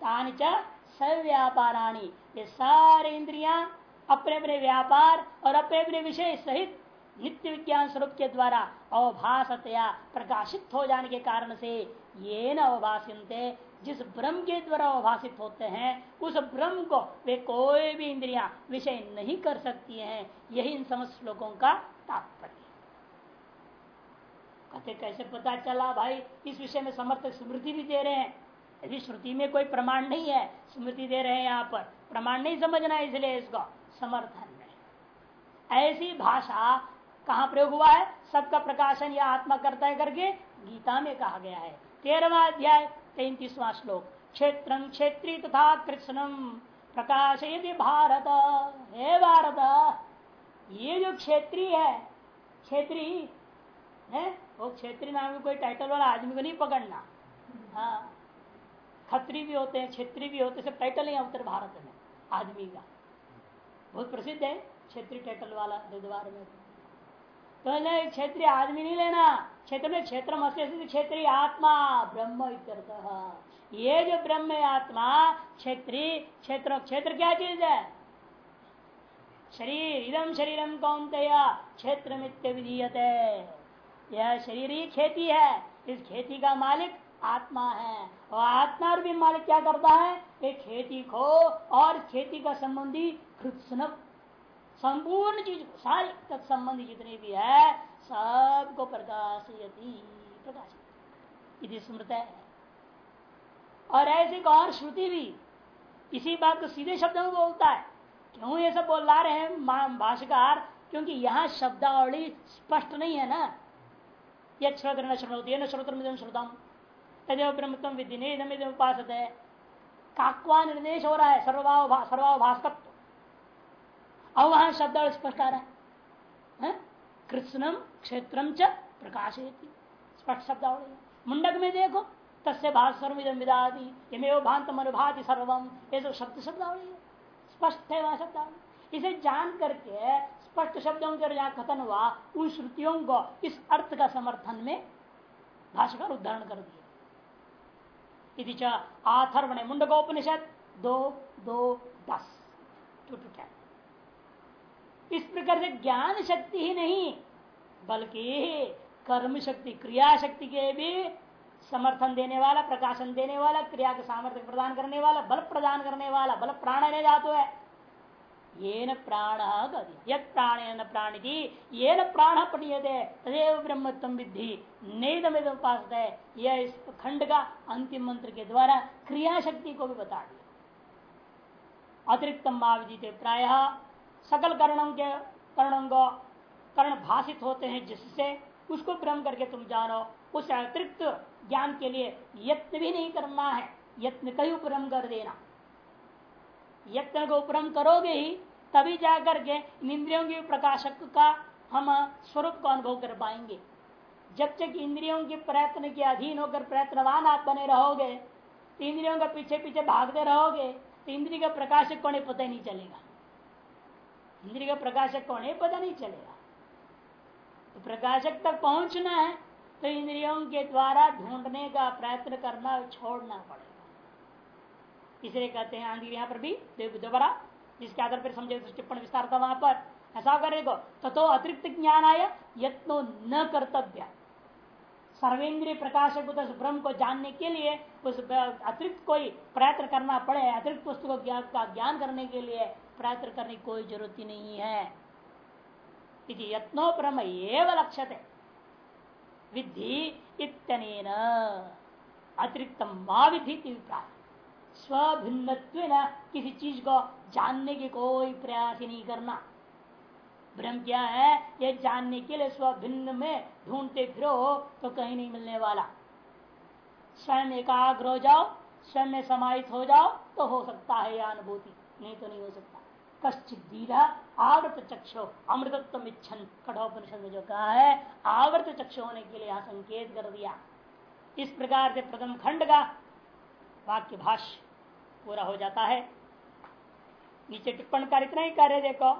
तानि च सव्यापाराणी ये सारे इंद्रिया अपने अपने व्यापार और अपने अपने विषय सहित नित्य विज्ञान स्वरूप के द्वारा अवभाषतया प्रकाशित हो जाने के कारण से ये न अवभाष्यंते जिस ब्रह्म के द्वारा अवभाषित होते हैं, उस ब्रह्म को वे कोई भी इंद्रिया विषय नहीं कर सकती हैं। यही इन समस्त श्लोकों का तात्पर्य। कहते, कैसे पता चला भाई, इस विषय में समर्थक स्मृति भी दे रहे हैं? यदि श्रुति में कोई प्रमाण नहीं है, स्मृति दे रहे हैं यहाँ पर। प्रमाण नहीं समझना इसलिए इसको समर्थन में ऐसी भाषा कहा प्रयोग हुआ है? सबका प्रकाशन या आत्मा करता है करके गीता में कहा गया है। तेरहवा अध्याय, तैतीसवा श्लोक। क्षेत्र क्षेत्री तथा कृष्णम प्रकाश यदि भारत। हे भारत, ये जो क्षेत्री है क्षेत्री, है? वो क्षेत्री नाम की कोई टाइटल वाला आदमी को नहीं पकड़ना। हाँ खत्री भी होते हैं, क्षेत्री भी होते सब टाइटल है उत्तर भारत में। आदमी का। बहुत प्रसिद्ध है क्षेत्रीय टाइटल वाला हरिद्वार में। तो नहीं क्षेत्रीय आदमी नहीं लेना। क्षेत्र में क्षेत्र क्षेत्रीय आत्मा, ब्रह्म ये जो ब्रह्म आत्मा, क्षेत्रीय, क्षेत्र क्षेत्र क्या चीज़ है? शरीर इदम शरीरम कौन क्षेत्र मित्य विधीयते। यह शरीर ही खेती है। इस खेती का मालिक आत्मा है। और आत्मा भी मालिक क्या करता है? एक खेती को और खेती का संबंधी संपूर्ण चीज़, सारी तत्संबंधी जितने भी है, सबको प्रकाशयती, प्रकाशित। स्मृत है। और ऐसे और श्रुति भी, इसी बात को सीधे शब्दों में बोलता है। क्यों ये सब बोल ला रहे हैं भाषाकार क्योंकि यहाँ शब्दावली स्पष्ट नहीं है ना। यह श्रोत्र न श्रोती न श्रोत्र श्रोतम। तदेव ब्रह्मत्म विधि नहीं उपास है काकवा निर्देश हो रहा है, सर्वभाव सर्वाव सर्वाभास्कत्व अब वहाँ शब्द स्पष्ट आ रहा है? कृष्णम क्षेत्रम च प्रकाश स्पष्ट शब्द मुंडक में देखो, तस्य भास्वरमिदम विदादी यमेव भांत मनुभाति सर्वम ये सब शब्द शब्दावली है। स्पष्ट है वहाँ शब्दावली इसे जान करके स्पष्ट शब्दों के जहाँ कथन हुआ, उन श्रुतियों को इस अर्थ का समर्थन में भाषाकर उदाहरण कर दिया यदि आथर्वण मुंडकोपनिषद दो दो, दस। टू टू टेन इस प्रकार से ज्ञान शक्ति ही नहीं, बल्कि कर्म शक्ति, क्रिया शक्ति के भी समर्थन देने वाला, प्रकाशन देने वाला, क्रिया के सामर्थ्य प्रदान करने वाला, बल प्रदान करने वाला, बल प्राण ने जातु है। प्राण प्राण प्राणी ये प्राण पणीयते तदेव ब्रह्मत्म विद्धि। नेदमिद उपास यह इस खंड का अंतिम मंत्र के द्वारा क्रिया शक्ति को भी बता दिया अतिरिक्त माविदित प्राय। सकल कर्णों के कर्णों को कर्ण भाषित होते हैं जिससे उसको भ्रम करके तुम जानो। उस अतिरिक्त ज्ञान के लिए यत्न भी नहीं करना है। यत्न का ही उपरम कर देना। यत्न को उपरम करोगे ही तभी जाकर के इंद्रियों के प्रकाशक का हम स्वरूप को अनुभव कर पाएँगे। जब तक इंद्रियों के प्रयत्न के अधीन होकर प्रयत्नवान आप बने रहोगे तो इंद्रियों का पीछे पीछे भागते रहोगे तो इंद्रिय का प्रकाशक कौन पता ही नहीं चलेगा। इंद्रिय का प्रकाशक कौन है पता नहीं चलेगा। तो प्रकाशक तक पहुँचना है तो इंद्रियों के द्वारा ढूँढने का प्रयत्न करना, छोड़ना पड़ेगा। इसलिए कहते हैं आंधी यहाँ पर भी दोबारा जिसके आधार पर समझे टिप्पण विस्तार था वहाँ पर। ऐसा करने को तो अतिरिक्त ज्ञान आया यत्नो न कर्तव्य। सर्वेंद्रिय प्रकाशक उस ब्रह्म को जानने के लिए उस अतिरिक्त कोई प्रयत्न करना पड़े, अतिरिक्त वस्तु को ज्ञान, का ज्ञान करने के लिए प्रयत्न करने की कोई ज़रूरत ही नहीं है। यत्नो ब्रह्म एवं लक्ष्य थे विधि इतन अतिरिक्त विधि स्वभिन्न किसी चीज़ को जानने की कोई प्रयास ही नहीं करना। ब्रह्म क्या है? ये जानने के लिए स्वभिन्न में ढूंढते फिरो तो कहीं नहीं मिलने वाला। स्वयं एकाग्र हो जाओ, स्वयं में समाहित हो जाओ तो हो सकता है यह अनुभूति। नहीं तो नहीं हो सकता। कश्चित दीरा आवृत चक्षु अमृतत्व इच्छन। कठोपनिषद में जो कहा है आवृत चक्षु होने के लिए यहाँ संकेत कर दिया। इस प्रकार से प्रथम खंड का वाक्य भाष्य। पूरा हो जाता है। नीचे टिप्पण कर इतना ही कार्य देखो।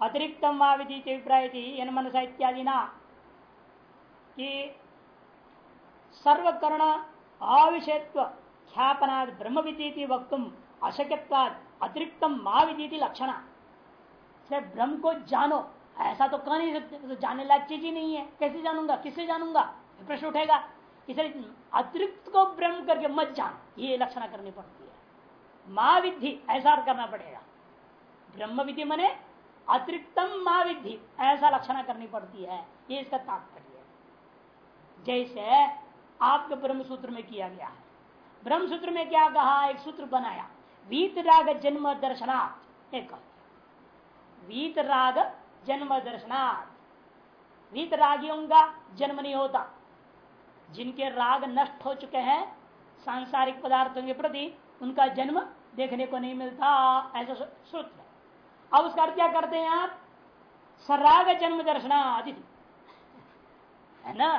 अतिरिक्त विधि अभिप्राय थी मनसा इत्यादि ना कि सर्वकर्ण अविषयत्व ख्यापना ब्रह्म विधि वक्त अशक्यवाद अतिरिक्त माँ विधि लक्षण। ब्रह्म को जानो। ऐसा तो कह नहीं सकते तो जानने लायक चीज़ ही नहीं है। कैसे जानूँगा? किससे जानूँगा? प्रश्न उठेगा। इसलिए अतिरिक्त को ब्रह्म करके मत जान, ये लक्षण करनी पड़ती है। माँ विधि ऐसा करना पड़ेगा। ब्रह्म विधि मने अतिरिक्तम माँ विधि ऐसा लक्षण करनी पड़ती है। ये इसका तात्पर्य है। जैसे आपके ब्रह्म सूत्र में किया गया है। ब्रह्म सूत्र में क्या कहा? एक सूत्र बनाया। वीत राग जन्म दर्शनार्थ एक वीत राग जन्म दर्शनार्थ वीत रागियों का जन्म नहीं होता। जिनके राग नष्ट हो चुके हैं, सांसारिक पदार्थों के प्रति उनका जन्म देखने को नहीं मिलता, ऐसा सूत्र है। अब उसका अर्थ क्या करते हैं आप? सराग जन्म दर्शनादिति है ना?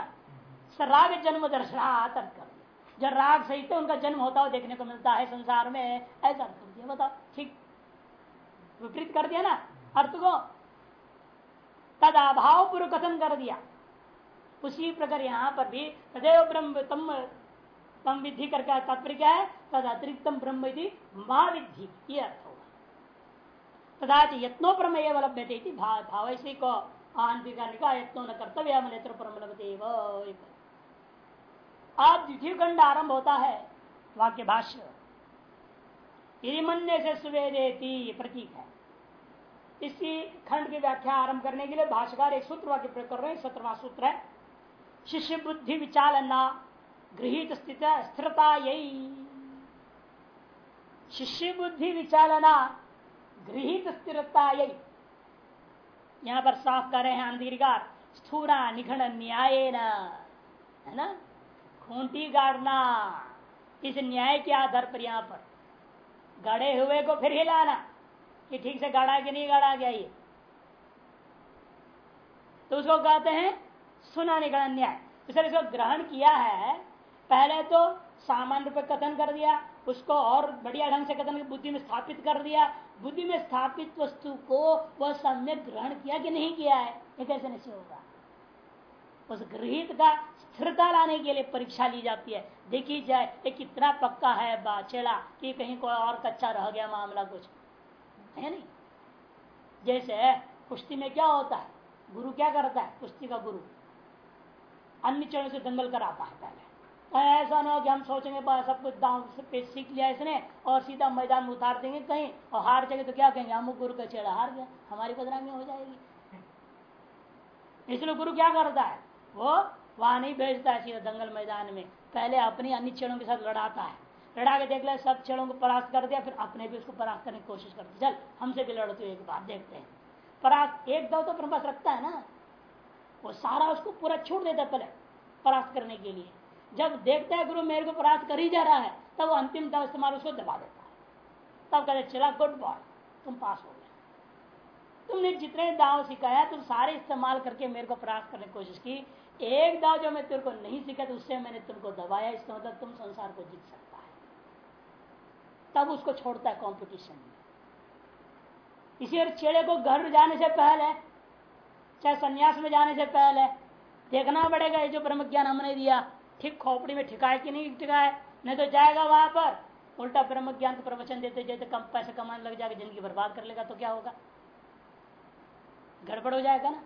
सराग जन्म दर्शनाथ अर्थ कर जब राग सहित उनका जन्म होता हो देखने को मिलता है संसार में, ऐसा अर्थ कर दिया। बताओ, ठीक। विपरीत कर दिया ना? अर्थ को। तद अभाव पूर्व कथन कर दिया। उसी प्रकार यहाँ पर भी तदेव ब्रह्म तम तम विधि करके तात्पर्य क्या है? तद अतिरिक्तम ब्रह्म विधि महाविधि ये अर्थ तथा यत्नो प्रमेय लभ्यते भाव इसी को आंतिक का यत्नो न कर्तव्य परम अब द्वितीय खंड आरंभ होता है वाक्य भाष्य। यदि मन से सुवेदेती प्रतीक है। इसी खंड की व्याख्या आरंभ करने के लिए भाष्यकार एक सूत्र वाक्य प्रयोग कर रहे हैं, सत्रवा सूत्र है। शिष्य बुद्धि विचालना गृहित स्थित स्थिरता यही शिष्य बुद्धि विचालना गृहित स्थिरता यही यहाँ पर साफ़ कर रहे हैं अंधिकार स्थूरा निखंड न्याय है ना खूंटी गाड़ना इस न्याय के आधार पर यहाँ पर गड़े हुए को फिर हिलाना कि ठीक से गाड़ा कि नहीं गाड़ा गया ये तो उसको कहते हैं सुना निगण न्याय तो इसको ग्रहण किया है, पहले तो सामान्य रूप कथन कर दिया, उसको और बढ़िया ढंग से कथन, बुद्धि में स्थापित कर दिया। बुद्धि में स्थापित वस्तु को वह सम्यक ग्रहण किया कि नहीं किया है? ये कैसे निश्चय होगा? उस गृहित का स्थिरता लाने के लिए परीक्षा ली जाती है। देखी जाए, ये कितना पक्का है बाचेड़ा कि कहीं कोई और कच्चा रह गया मामला कुछ। है नहीं? जैसे कुश्ती में क्या होता है? गुरु क्या करता है? कुश्ती का गुरु। अन्य चरणों से दंगल कराता है पहले। ऐसा ना हो कि हम सोचेंगे सब कुछ दांव पे सीख लिया इसने और सीधा मैदान में उतार देंगे कहीं और हार जाएँगे तो क्या कहेंगे? अमुक गुरु का चेड़ा हार गया, हमारी बदनामी हो जाएगी। इसलिए गुरु क्या करता है? वो वहाँ नहीं भेजता है, सीधा दंगल मैदान में। पहले अपनी अन्य चेड़ों के साथ लड़ाता है। लड़ा के देख लिया सब चेड़ों को परास्त कर दिया, फिर अपने भी उसको परास्त करने की कोशिश करते चल, हमसे भी लड़ते एक बार, देखते हैं। परास्त, एक दो तो अपने रखता है ना। वो सारा उसको पूरा छूट देता पहले, परास्त करने के लिए। जब देखता है गुरु मेरे को परास्त कर ही जा रहा है, तब वो अंतिम दम इस्तेमाल उसको दबा देता है। तब कहते चला, गुड बॉय, तुम पास हो गया तुमने जितने दाव सिखाया, तुम सारे इस्तेमाल करके मेरे को परास्त करने की कोशिश की। एक दाव जो मैं तेरे को नहीं सीखा तो उससे मैंने तुमको दबाया। इसका मतलब तुम संसार को जीत सकता है। तब उसको छोड़ता है कंपटीशन में। इसी और चेड़े को घर जाने से पहले चाहे सन्यास में जाने से पहले देखना पड़ेगा ये जो ब्रह्म ज्ञान हमने दिया। ठीक खोपड़ी में ठिकाए कि नहीं ठिकाए? नहीं तो जाएगा वहाँ पर। उल्टा ब्रह्म ज्ञान का प्रवचन देते जैसे कम पैसे कमाने लग जाएगा, ज़िंदगी बर्बाद कर लेगा तो क्या होगा? गड़बड़ हो जाएगा ना?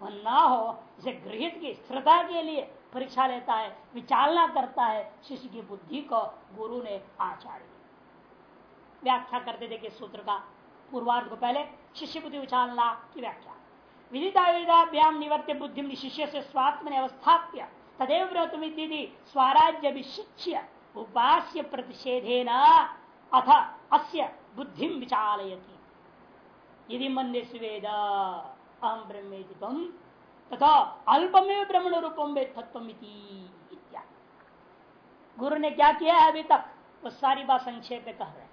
वह ना हो, इसे गृहित की स्थिरता के लिए परीक्षा लेता है विचारना करता है, शिष्य की बुद्धि को गुरु ने आचार्य व्याख्या करते कि सूत्र का पूर्वार्ध को पहले, शिष्य बुद्धि विचारना की व्याख्या। विदिता विदाभ्याम निवर्त्य बुद्धि शिष्य से स्वात्म अवस्थाप्य तदेव स्वराज्य विशिक्ष्य उपास्य प्रतिषेधे न अथ अस्य बुद्धि विचालयती। यदि मन स्वेद अहम ब्रह्म तथा अल्पमेव ब्रह्मण रूपम वे गुरु ने क्या किया है अभी तक? वो सारी बात संक्षेप में कह रहे हैं।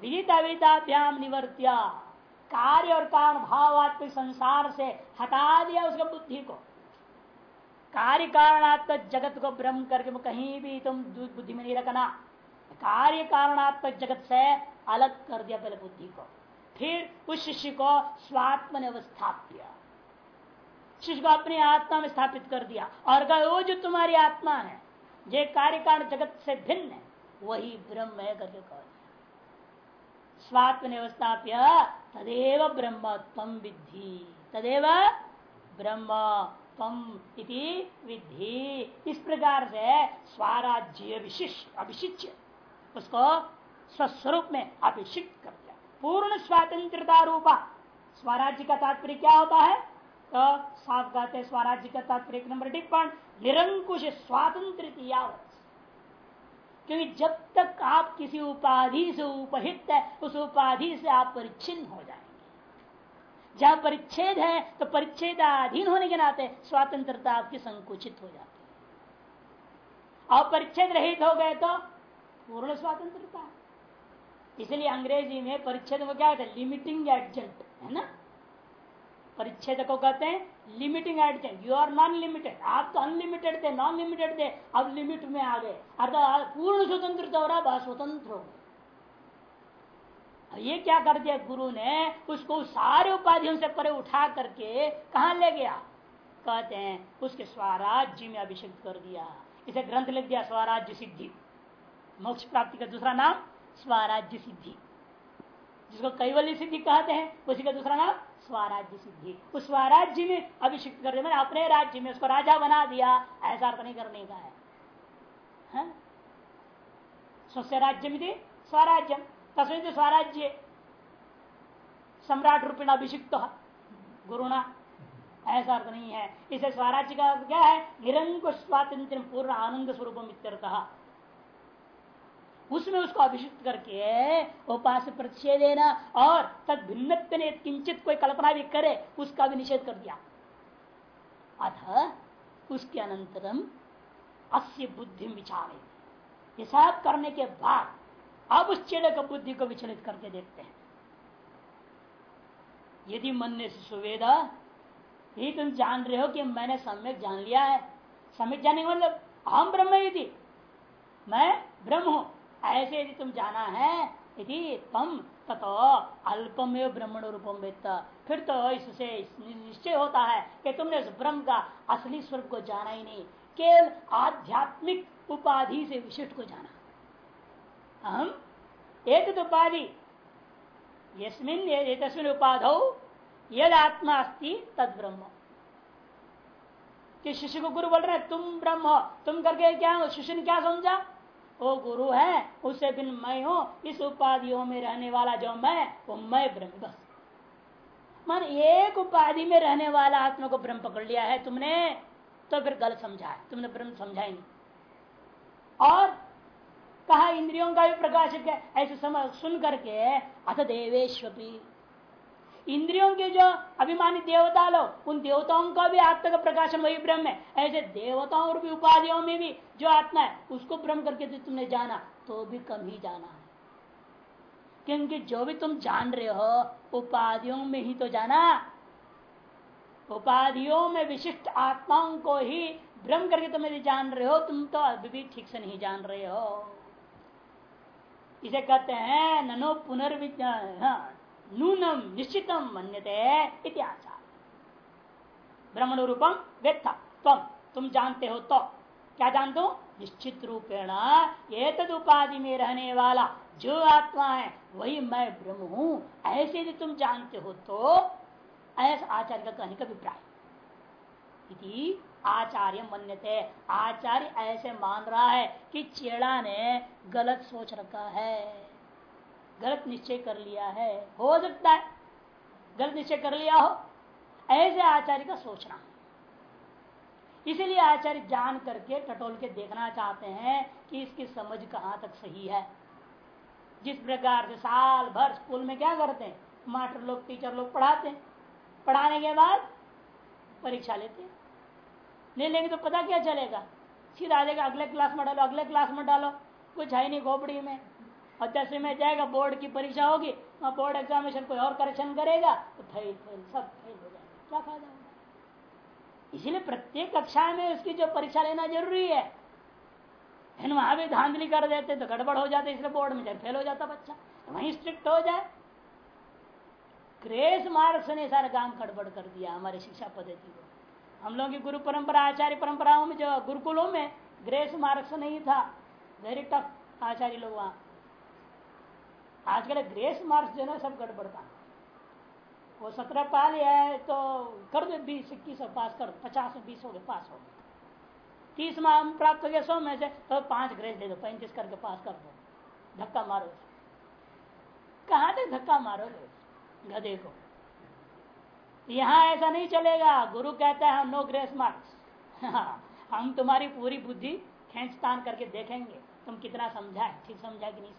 विदित अविदाभ्याम निवर्त्या कार्य और कारण भावात्मक संसार से हटा दिया उसका बुद्धि को। कार्य कारणात्मक जगत को ब्रह्म करके कहीं भी तुम बुद्धि में नहीं रखना। कार्य कारणात्मक जगत से अलग कर दिया पहले बुद्धि को। फिर उस शिष्य को स्वात्म ने अवस्थाप्य शिष्य को अपनी आत्मा में स्थापित कर दिया। और कहा, वो जो तुम्हारी आत्मा है जो कार्य कारण जगत से भिन्न है, वही ब्रह्म है करके कह स्वात्म अवस्थाप्य तदेव ब्रह्म तम विद्धि। तदेव ब्रह्म तम इति विधि इस प्रकार से स्वराज्य विशिष्ट अभिषिच्य उसको स्वस्वरूप में अभिषिक्त कर दिया। पूर्ण स्वातंत्रता रूपा। स्वराज्य का तात्पर्य क्या होता है? तो साफ़ कहते स्वराज्य का तात्पर्य नंबर टिप्पण निरंकुश स्वातंत्र क्योंकि जब तक आप किसी उपाधि से उपहित है, उस उपाधि से आप परिच्छिन्न हो जाए जहाँ परिच्छेद है तो परिच्छेदाधीन होने के नाते स्वतंत्रता आपकी संकुचित हो जाती है। और परिच्छेद रहित हो गए तो पूर्ण स्वतंत्रता। इसलिए अंग्रेज़ी में परिच्छेद को क्या कहते हैं? लिमिटिंग एडजेंट है ना? परिच्छेद को कहते हैं limiting adjunct you are non limited आप तो अनलिमिटेड थे नॉन लिमिटेड थे, अब लिमिट में आ गए। अर्थात पूर्ण स्वतंत्रता रहा स्वतंत्र हो ये क्या कर दिया गुरु ने? उसको सारे उपाधियों से परे उठा करके कहा ले गया? कहते हैं, उसके स्वराज्य में अभिषेक कर दिया। इसे ग्रंथ लिख दिया, स्वराज्य सिद्धि। मोक्ष प्राप्ति का दूसरा नाम, स्वराज्य सिद्धि। जिसको कैवल्य सिद्धि कहते हैं उसी का दूसरा नाम स्वराज्य सिद्धि। उस स्वराज्य में अभिषिक्त कर दिया मैंने अपने राज्य में उसको राजा बना दिया ऐसा अर्थ नहीं करने का है, है? स्वस्य राज्य में स्वराज्य तस्वीर स्वराज्य सम्राट रूपेण अभिषिक्त गुरुना ऐसा अर्थ नहीं है। इसे स्वराज्य का क्या है? निरंकुश स्वातंत्र पूर्ण आनंद स्वरूप उसमें उसको अभिषिक्त करके उपास प्रतिषेध देना और तद भिन्न ने किंचित कोई कल्पना भी करे, उसका भी निषेध कर दिया। अतः उसके अनंतरम अस्य बुद्धि विचार। ये सब करने के बाद अब उस चेड़े का बुद्धि को विचलित करके देखते हैं। यदि मन ने सुवेदा ही तुम जान रहे हो कि मैंने सम्यक जान लिया है। सम्यक जानने का मतलब हम ब्रह्म यदि मैं ब्रह्म हूँ। ऐसे यदि तुम जाना है, यदि तम ततो अल्पमेव ब्रह्मण रूपम वेत्ता। फिर तो इससे निश्चय होता है कि तुमने इस ब्रह्म का असली स्वरूप को जाना ही नहीं। केवल आध्यात्मिक उपाधि से विशिष्ट को जाना। एक उपाधि। यस्मिन तस्मिन उपाध यद आत्मा अस्ति तद ब्रह्म। कि शिष्य को गुरु बोल रहे तुम ब्रह्म हो। तुम करके क्या शिष्य ने क्या समझा? वो गुरु है, उससे बिन मैं हूँ, इस उपाधियों में रहने वाला जो मैं, वो मैं ब्रह्म बस। मान एक उपाधि में रहने वाला आत्मा को ब्रह्म पकड़ लिया है तुमने तो फिर गलत समझा है, तुमने ब्रह्म समझा ही नहीं। और कहा इंद्रियों का भी प्रकाशक है ऐसे समझ सुन करके अथ देवेश्वपी इंद्रियों के जो अभिमानी देवता लोग उन देवताओं का भी आत्मा का प्रकाशन वही ब्रह्म है। ऐसे देवताओं भी उपाधियों में भी जो आत्मा है उसको ब्रह्म करके तो तुमने जाना तो भी कम ही जाना है। क्योंकि जो भी तुम जान रहे हो उपाधियों में ही तो जाना। उपाधियों में विशिष्ट आत्माओं को ही भ्रम करके तुम यदि जान रहे हो तुम तो अभी भी ठीक से नहीं जान रहे हो। इसे कहते हैं ननो पुनर्विज्ञान हाँ, नूनम निश्चितम मन्यते इतिहास ब्रह्मण रूपम व्यथा तुम तुम जानते हो तो। क्या जानते? हो निश्चित रूपेण ये तद उपाधि में रहने वाला जो आत्मा है, वही मैं ब्रह्म हूँ। ऐसे यदि तुम जानते हो तो ऐसा आचार्य का कहने का अभिप्राय। आचार्य मन्यते। आचार्य ऐसे मान रहा है कि चेड़ा ने गलत सोच रखा है। गलत निश्चय कर लिया है। हो सकता है गलत निश्चय कर लिया हो। ऐसे आचार्य का सोचना। इसीलिए आचार्य जान करके, टटोल के देखना चाहते हैं कि इसकी समझ कहाँ तक सही है। जिस प्रकार से साल भर स्कूल में क्या करते हैं? मास्टर लोग, टीचर लोग पढ़ाते हैं। पढ़ाने के बाद परीक्षा लेते हैं। नहीं लेंगे तो पता क्या चलेगा? सीधा आ जाएगा अगले क्लास में डालो, अगले क्लास में डालो। कुछ है नहीं खोपड़ी में। और में जाएगा बोर्ड की परीक्षा होगी, वहाँ बोर्ड एग्जामिनेशन कोई और करेक्शन करेगा तो फेल फेल सब फेल हो जाएगा। क्या फ़ायदा होगा? इसीलिए प्रत्येक कक्षा में उसकी जो परीक्षा लेना ज़रूरी है। वहाँ भी धांधली कर देते तो गड़बड़ हो जाते, इसलिए बोर्ड में जाए फेल हो जाता बच्चा। तो वहीं स्ट्रिक्ट हो जाए। ग्रेस मार्क्स ने सारा काम गड़बड़ कर दिया हमारी शिक्षा पद्धति को। हम लोगों की गुरु परंपरा, आचार्य परंपराओं में, जो गुरुकुलों में ग्रेस मार्क्स नहीं था। वेरी टफ आचार्य लोग वहाँ। आजकल ग्रेस मार्क्स जो है सब गड़बड़ का। वो सत्रह पा लिया है तो कर दो बीस, इक्कीस पास कर, पचास में बीस हो गए, पास हो गए। तीस में प्राप्त हो गया, सौ में से तो पाँच ग्रेड दे दो, पैंतीस करके पास कर दो। धक्का मारो कहा तक धक्का मारोगे? गधे को यहाँ ऐसा नहीं चलेगा। गुरु कहता है नो ग्रेस मार्क्स हम तुम्हारी पूरी बुद्धि खेच तान करके देखेंगे। तुम कितना समझा ठीक समझा कि नहीं